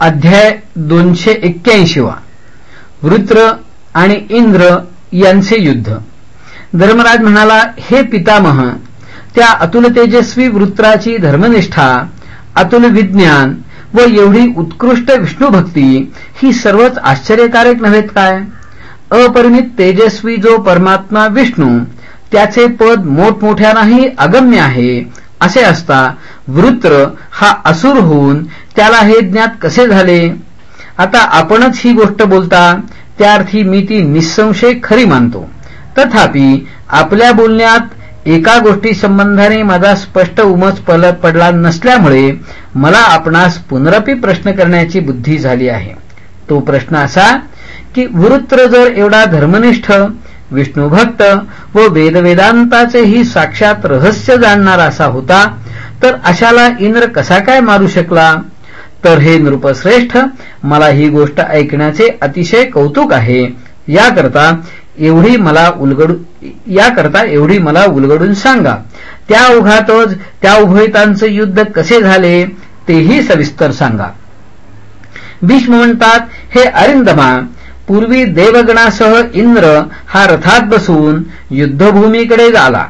अध्याय दोनशे एक्क्याऐंशीवा वृत्र आणि इंद्र यांचे युद्ध. धर्मराज म्हणाला हे पितामह त्या अतुल तेजस्वी वृत्राची धर्मनिष्ठा अतुल विज्ञान व एवढी उत्कृष्ट विष्णुभक्ती ही सर्वच आश्चर्यकारक नव्हेत काय? अपरिमित तेजस्वी जो परमात्मा विष्णू त्याचे पद मोठमोठ्यानाही अगम्य आहे असे असता वृत्र हा असुर होऊन त्याला हे ज्ञात कसे झाले? आता आपणच ही गोष्ट बोलता त्या अर्थी मी ती निसंशय खरी मानतो. तथापि आपल्या बोलण्यात एका गोष्टी संबंधाने माझा स्पष्ट उमस पडला नसल्यामुळे मला आपणास पुनरपी प्रश्न करण्याची बुद्धी झाली आहे. तो प्रश्न असा की वृत्र जर एवढा धर्मनिष्ठ विष्णुभक्त व वेदवेदांताचेही साक्षात रहस्य जाणणारा असा होता तर अशाला इंद्र कसा काय मारू शकला? तर हे नृपश्रेष्ठ मला ही गोष्ट ऐकण्याचे अतिशय कौतुक आहे. याकरता एवढी मला उलगडू याकरता एवढी मला उलगडून सांगा. त्या उघातच त्या उभयतांचे युद्ध कसे झाले तेही सविस्तर सांगा. भीष्म म्हणतात हे अरिंदमा पूर्वी देवगणासह इंद्र हा रथात बसून युद्धभूमीकडे आला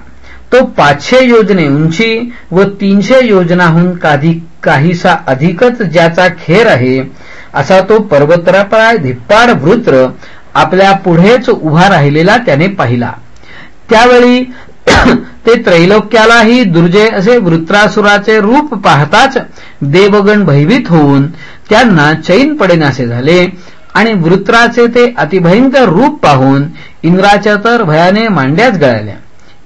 तो पाचशे योजने उंची व तीनशे योजनाहून काहीसा अधिकच ज्याचा खेर आहे असा तो पर्वतरापाय धिप्पाड वृत्र आपल्या पुढेच उभा राहिलेला त्याने पाहिला. त्यावेळी ते त्रैलोक्यालाही दुर्जय असे वृत्रासुराचे रूप पाहताच देवगण भयभीत होऊन त्यांना चैन पडेनासे झाले आणि वृत्राचे ते अतिभयंकर रूप पाहून इंद्राच्या तर भयाने मांड्याच गळाल्या.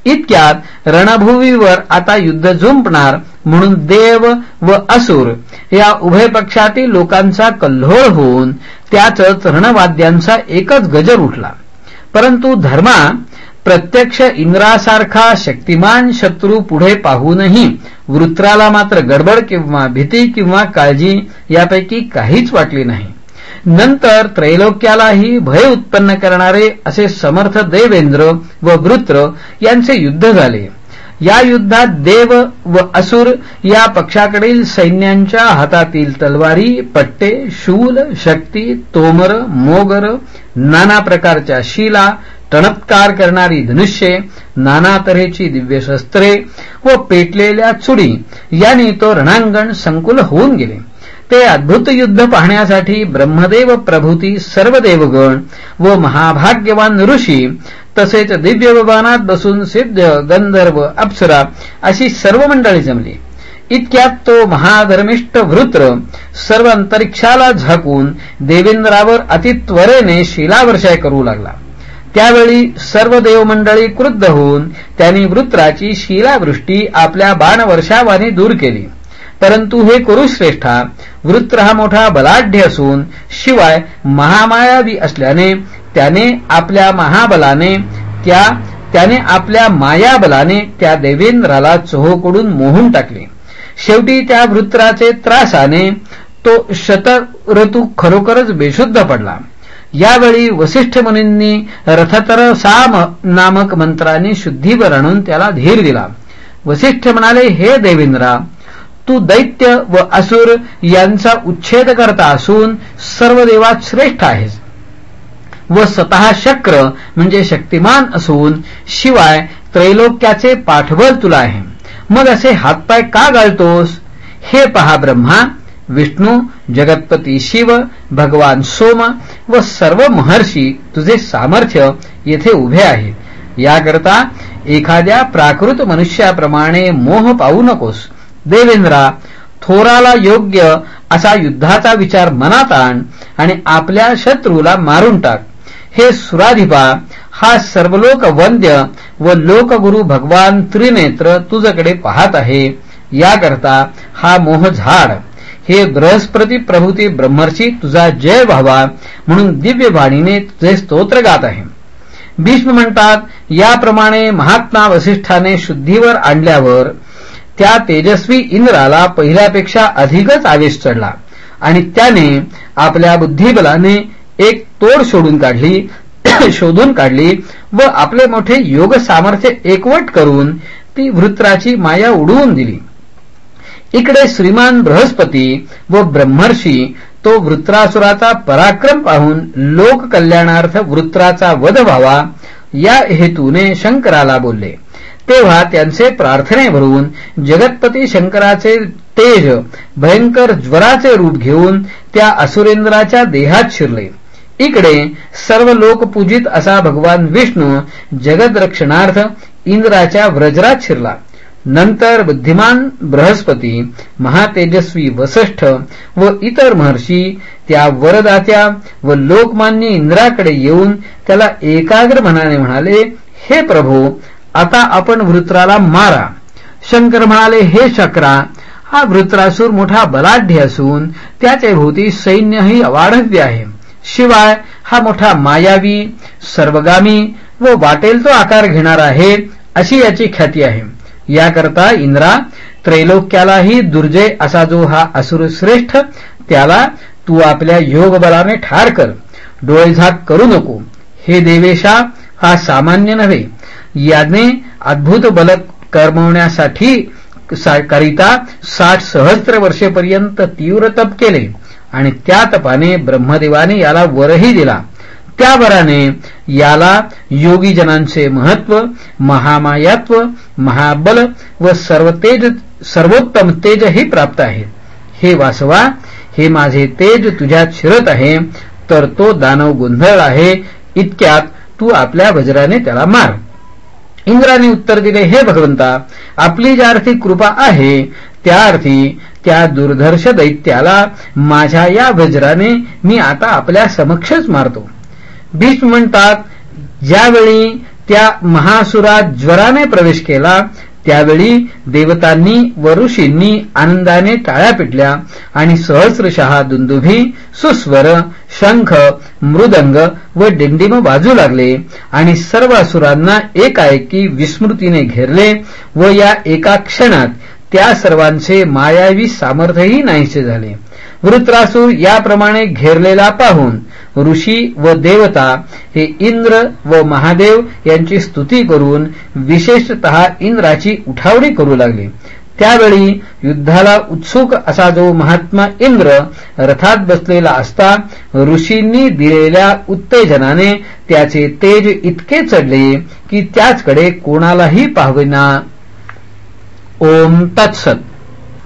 इतक्यात रणभूमीवर आता युद्ध झुंपणार म्हणून देव व असुर या उभय पक्षातील लोकांचा कल्होळ होऊन त्याच रणवाद्यांचा एकच गजर उठला. परंतु धर्मा प्रत्यक्ष इंद्रासारखा शक्तिमान शत्रू पुढे पाहूनही वृत्राला मात्र गडबड किंवा भीती किंवा काळजी यापैकी काहीच वाटली नाही. नंतर त्रैलोक्यालाही भय उत्पन्न करणारे असे समर्थ देवेंद्र व वृत्र यांचे युद्ध झाले. या युद्धात देव व असुर या पक्षाकडील सैन्यांच्या हातातील तलवारी पट्टे शूल शक्ती तोमर मोगर नाना प्रकारच्या शिला टणत्कार करणारी धनुष्ये नाना तऱ्हेची दिव्य शस्त्रे व पेटलेल्या चुडी यांनी तो रणांगण संकुल होऊन गेले. ते अद्भुत युद्ध पाहण्यासाठी ब्रह्मदेव प्रभूती सर्व देवगण व महाभाग्यवान ऋषी तसेच दिव्य विमानात बसून सिद्ध गंधर्व अप्सरा अशी सर्व मंडळी जमली. इतक्यात तो महाधर्मिष्ठ वृत्र सर्व अंतरिक्षाला झाकून देवेंद्रावर अतित्वरेने शिलावर्षाय करू लागला. त्यावेळी सर्व देवमंडळी क्रुद्ध होऊन त्यांनी वृत्राची शिलावृष्टी आपल्या बाणवर्षावाने दूर केली. परंतु हे कुरुश्रेष्ठा वृत्र हा मोठा बलाढ्य असून शिवाय महामायावी असल्याने त्याने आपल्या महाबलाने त्या त्याने आपल्या मायाबलाने त्या देवेंद्राला चोहोकडून मोहून टाकले. शेवटी त्या वृत्राचे त्रासाने तो शतऋतू खरोखरच बेशुद्ध पडला. यावेळी वसिष्ठ मुनींनी रथतर साम नामक मंत्राने शुद्धीवर आणून त्याला धीर दिला. वसिष्ठ म्हणाले हे देवेंद्रा तू दैत्य व असुर यांचा उच्छेद करता असून सर्व देवात श्रेष्ठ आहेस. व स्वतः शक्र म्हणजे शक्तिमान असून शिवाय त्रैलोक्याचे पाठबळ तुला आहे. मग असे हातपाय का गाळतोस? हे पहा ब्रह्मा विष्णू जगतपती शिव भगवान सोम व सर्व महर्षी तुझे सामर्थ्य येथे उभे आहेत. याकरता एखाद्या प्राकृत मनुष्याप्रमाणे मोह पाहू नकोस. देवेंद्रा थोराला योग्य असा युद्धाचा विचार मनात आण आणि आपल्या शत्रूला मारून टाक. हे सुराधिपा हा सर्वलोक वंद्य व लोकगुरु भगवान त्रिनेत्र तुझकडे पाहत आहे. याकरता हा मोह झाड. हे बृहस्पती प्रभूती ब्रह्मर्षी तुझा जय व्हावा म्हणून दिव्य वाणीने तुझे स्तोत्र गात आहे. भीष्म म्हणतात याप्रमाणे महात्मा वसिष्ठाने शुद्धीवर आणल्यावर त्या तेजस्वी इंद्राला पहिल्यापेक्षा अधिकच आवेश चढला. आणि त्याने आपल्या बुद्धिबलाने एक तोड सोडून काढली शोधून काढली व आपले मोठे योग सामर्थ्य एकवट करून ती वृत्राची माया उडवून दिली. इकडे श्रीमान बृहस्पती व ब्रह्मर्षी तो वृत्रासुराचा पराक्रम पाहून लोक कल्याणार्थ वृत्राचा वध व्हावा या हेतूने शंकराला बोलले. तेव्हा त्यांचे प्रार्थने भरून जगतपती शंकराचे तेज भयंकर ज्वराचे रूप घेऊन त्या असुरेंद्राच्या देहात शिरले. इकडे सर्व लोक पूजित असा भगवान विष्णू जगदरक्षणार्थ इंद्राच्या व्रजरात शिरला. नंतर बुद्धिमान बृहस्पती महातेजस्वी वसिष्ठ व इतर महर्षी त्या वरदात्या व लोकमान्य इंद्राकडे येऊन त्याला एकाग्र मनाने म्हणाले हे प्रभू आता आपण वृत्राला मारा. शंकर म्हणाले हे शक्रा हा वृत्रासूर मोठा बलाढ्य असून त्याचे भोवती सैन्यही अवाढव्य आहे. शिवाय हा मोठा मायावी सर्वगामी व वाटेल तो आकार घेणार आहे अशी याची ख्याती आहे. याकरता इंद्रा त्रैलोक्यालाही दुर्जय असा जो हा असुर श्रेष्ठ त्याला तू आपल्या योग बलाने ठार कर. डोळेझाक करू नको. हे देवेशा हा सामान्य नव्हे. याने अद्भुत बल कर्मवण्यासाठी करिता साठ सहस्त्र वर्षेपर्यंत तीव्र तप केले. आणि त्या तपाने ब्रह्मदेवाने याला वरही दिला. त्या वराने याला योगीजनांचे महत्त्व महामायात्व महाबल व सर्वतेज सर्वोत्तम तेजही प्राप्त आहे. हे वासवा हे माझे तेज तुझ्यात शिरत आहे तर तो दानव गोंधळ आहे इतक्यात तू आपल्या वज्राने त्याला मार. इंद्राने उत्तर दिले हे भगवंता आपली ज्या अर्थी कृपा आहे त्या अर्थी त्या दुर्धर्ष दैत्याला माझ्या या वज्राने मी आता आपल्या समक्षच मारतो. भीष्म म्हणतात ज्यावेळी त्या महासुरात ज्वराने प्रवेश केला त्यावेळी देवतांनी व ऋषींनी आनंदाने टाळ्या पिटल्या आणि सहस्रशहा दुंदुभी सुस्वर शंख मृदंग व डिंडिम बाजू लागले आणि सर्व असुरांना एकाएकी विस्मृतीने घेरले व या एका क्षणात त्या सर्वांचे मायावी सामर्थ्यही नाहीसे झाले. वृत्रासूर याप्रमाणे घेरलेला पाहून ऋषी व देवता हे इंद्र व महादेव यांची स्तुती करून विशेषत इंद्राची उठावणी करू लागले. त्यावेळी युद्धाला उत्सुक असा जो महात्मा इंद्र रथात बसलेला असता ऋषींनी दिलेल्या उत्तेजनाने त्याचे तेज इतके चढले की त्याचकडे कोणालाही पाहविना. ओम तत्सत.